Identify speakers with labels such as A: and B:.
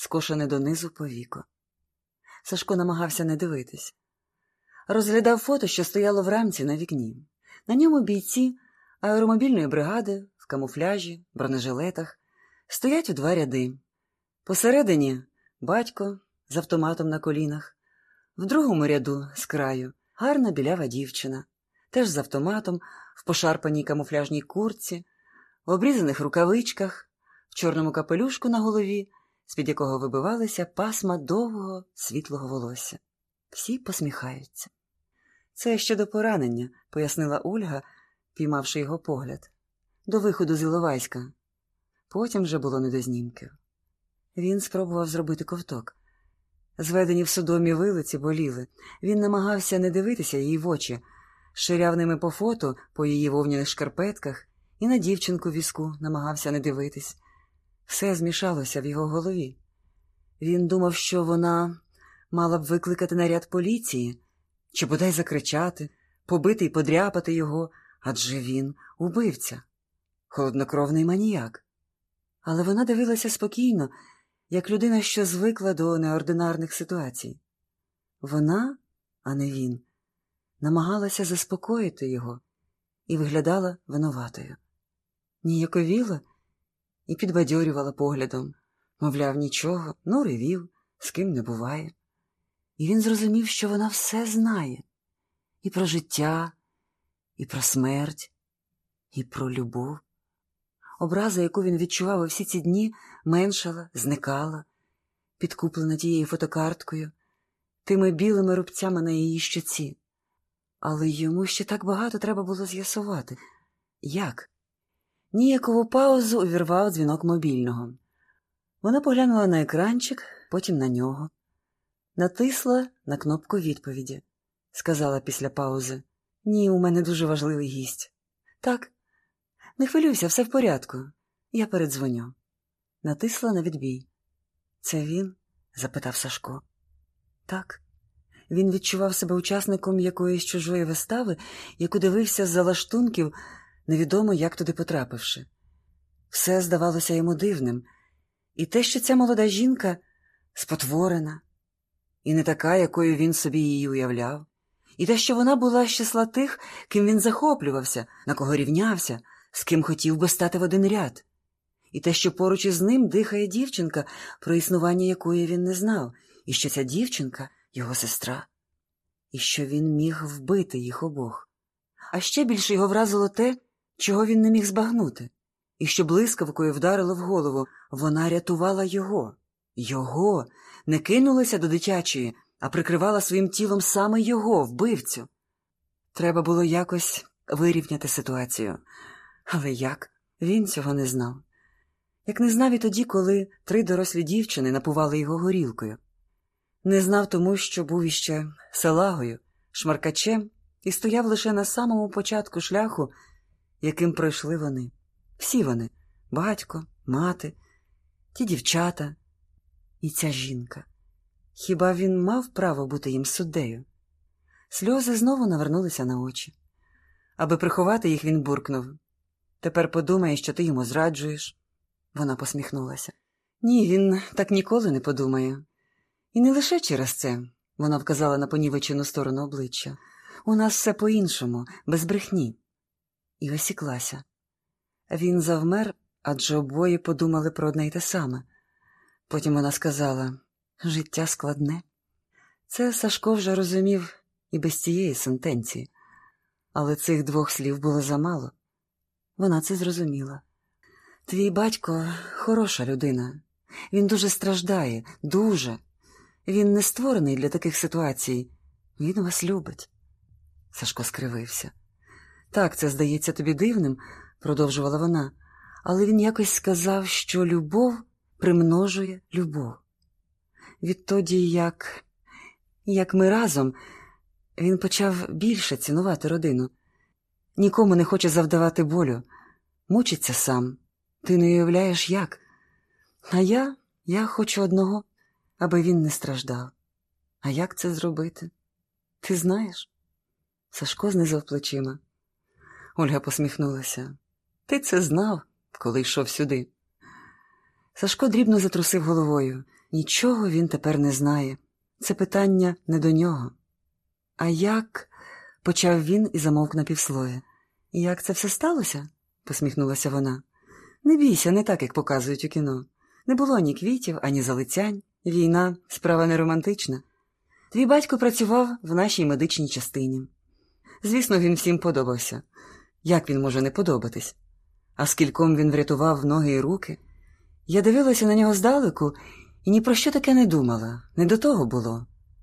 A: скошене донизу повіко. Сашко намагався не дивитись. Розглядав фото, що стояло в рамці на вікні. На ньому бійці аеромобільної бригади в камуфляжі, бронежилетах стоять у два ряди. Посередині батько з автоматом на колінах, в другому ряду з краю гарна білява дівчина, теж з автоматом, в пошарпаній камуфляжній курці, в обрізаних рукавичках, в чорному капелюшку на голові, з-під якого вибивалися пасма довгого світлого волосся. Всі посміхаються. Це ще до поранення, пояснила Ольга, піймавши його погляд, до виходу з Іловайська. Потім вже було не до знімків. Він спробував зробити ковток. Зведені в судомі вилиці боліли. Він намагався не дивитися їй в очі, ширяв ними по фото, по її вовняних шкарпетках, і на дівчинку візку намагався не дивитись. Все змішалося в його голові. Він думав, що вона мала б викликати наряд поліції, чи бодай закричати, побити і подряпати його, адже він убивця, холоднокровний маніяк. Але вона дивилася спокійно, як людина, що звикла до неординарних ситуацій. Вона, а не він, намагалася заспокоїти його і виглядала винуватою. Ніяковіла і підбадьорювала поглядом, мовляв, нічого, ну ревів, з ким не буває. І він зрозумів, що вона все знає і про життя, і про смерть, і про любов. Образа, яку він відчував усі ці дні, меншала, зникала, підкуплена тією фотокарткою, тими білими рубцями на її щоці. Але йому ще так багато треба було з'ясувати. Як? Ніякову паузу увірвав дзвінок мобільного. Вона поглянула на екранчик, потім на нього. Натисла на кнопку відповіді. Сказала після паузи. Ні, у мене дуже важливий гість. Так, не хвилюйся, все в порядку. Я передзвоню. Натисла на відбій. Це він? запитав Сашко. Так. Він відчував себе учасником якоїсь чужої вистави, яку дивився з залаштунків, невідомо як туди потрапивши. Все здавалося йому дивним, і те, що ця молода жінка спотворена, і не така, якою він собі її уявляв, і те, що вона була з числа тих, ким він захоплювався, на кого рівнявся, з ким хотів би стати в один ряд, і те, що поруч із ним дихає дівчинка, про існування якої він не знав, і що ця дівчинка його сестра, і що він міг вбити їх обох. А ще більше його вразило те, чого він не міг збагнути, і що блискавкою вдарило в голову вона рятувала його, його, не кинулася до дитячої, а прикривала своїм тілом саме його, вбивцю. Треба було якось вирівняти ситуацію. Але як? Він цього не знав. Як не знав і тоді, коли три дорослі дівчини напували його горілкою. Не знав тому, що був іще салагою, шмаркачем і стояв лише на самому початку шляху, яким пройшли вони. Всі вони батько, мати, ті дівчата і ця жінка. Хіба він мав право бути їм суддею? Сльози знову навернулися на очі. Аби приховати їх, він буркнув. Тепер подумає, що ти йому зраджуєш. Вона посміхнулася. Ні, він так ніколи не подумає. І не лише через це, вона вказала на понівечену сторону обличчя. У нас все по-іншому, без брехні. І осіклася. Він завмер, адже обоє подумали про одне й те саме. Потім вона сказала життя складне. Це Сашко вже розумів і без цієї сентенції, але цих двох слів було замало. Вона це зрозуміла. Твій батько хороша людина. Він дуже страждає, дуже. Він не створений для таких ситуацій. Він вас любить. Сашко скривився. Так, це здається тобі дивним, продовжувала вона, але він якось сказав, що любов примножує любов. Відтоді, як як ми разом, він почав більше цінувати родину. Нікому не хоче завдавати болю, мучиться сам. Ти не уявляєш, як. А я, я хочу одного, аби він не страждав. А як це зробити? Ти знаєш? Сашко знизав плечима. Ольга посміхнулася. Ти це знав, коли йшов сюди. Сашко дрібно затрусив головою. Нічого він тепер не знає. Це питання не до нього. А як? почав він і замовк на півслоє. Як це все сталося? посміхнулася вона. Не бійся, не так, як показують у кіно. Не було ні квітів, ані залицянь. Війна справа не романтична. Твій батько працював в нашій медичній частині. Звісно, він всім подобався. Як він може не подобатись? А скільком він врятував ноги і руки? Я дивилася на нього здалеку і ні про що таке не думала, не до того було.